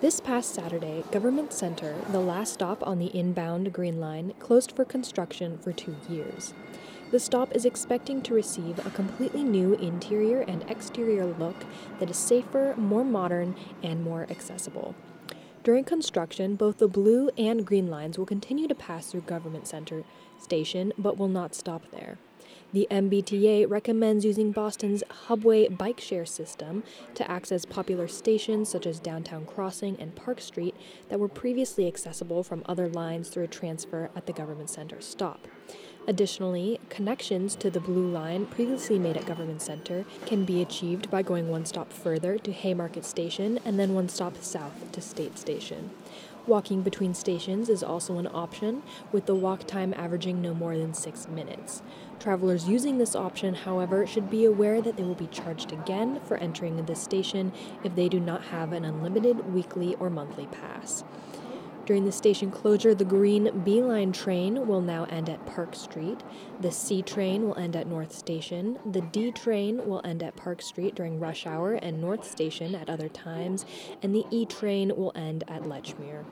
This past Saturday, Government Center, the last stop on the inbound Green Line, closed for construction for two years. The stop is expecting to receive a completely new interior and exterior look that is safer, more modern, and more accessible. During construction, both the blue and green lines will continue to pass through Government Center Station but will not stop there. The MBTA recommends using Boston's Hubway bike share system to access popular stations such as Downtown Crossing and Park Street that were previously accessible from other lines through a transfer at the Government Center stop. Additionally, connections to the Blue Line previously made at Government Center can be achieved by going one stop further to Haymarket Station and then one stop south to State Station. Walking between stations is also an option, with the walk time averaging no more than six minutes. Travelers using this option, however, should be aware that they will be charged again for entering this station if they do not have an unlimited weekly or monthly pass. During the station closure, the green B line train will now end at Park Street. The C train will end at North Station. The D train will end at Park Street during rush hour and North Station at other times. And the E train will end at Lechmere.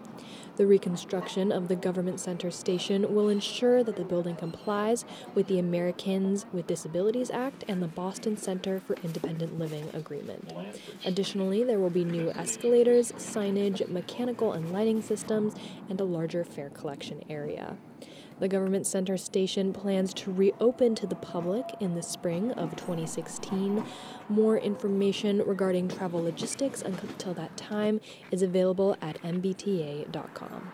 The reconstruction of the Government Center station will ensure that the building complies with the Americans with Disabilities Act and the Boston Center for Independent Living Agreement. Additionally, there will be new escalators, signage, mechanical and lighting systems, and a larger fare collection area. The Government Center station plans to reopen to the public in the spring of 2016. More information regarding travel logistics until that time is available at mbta.com.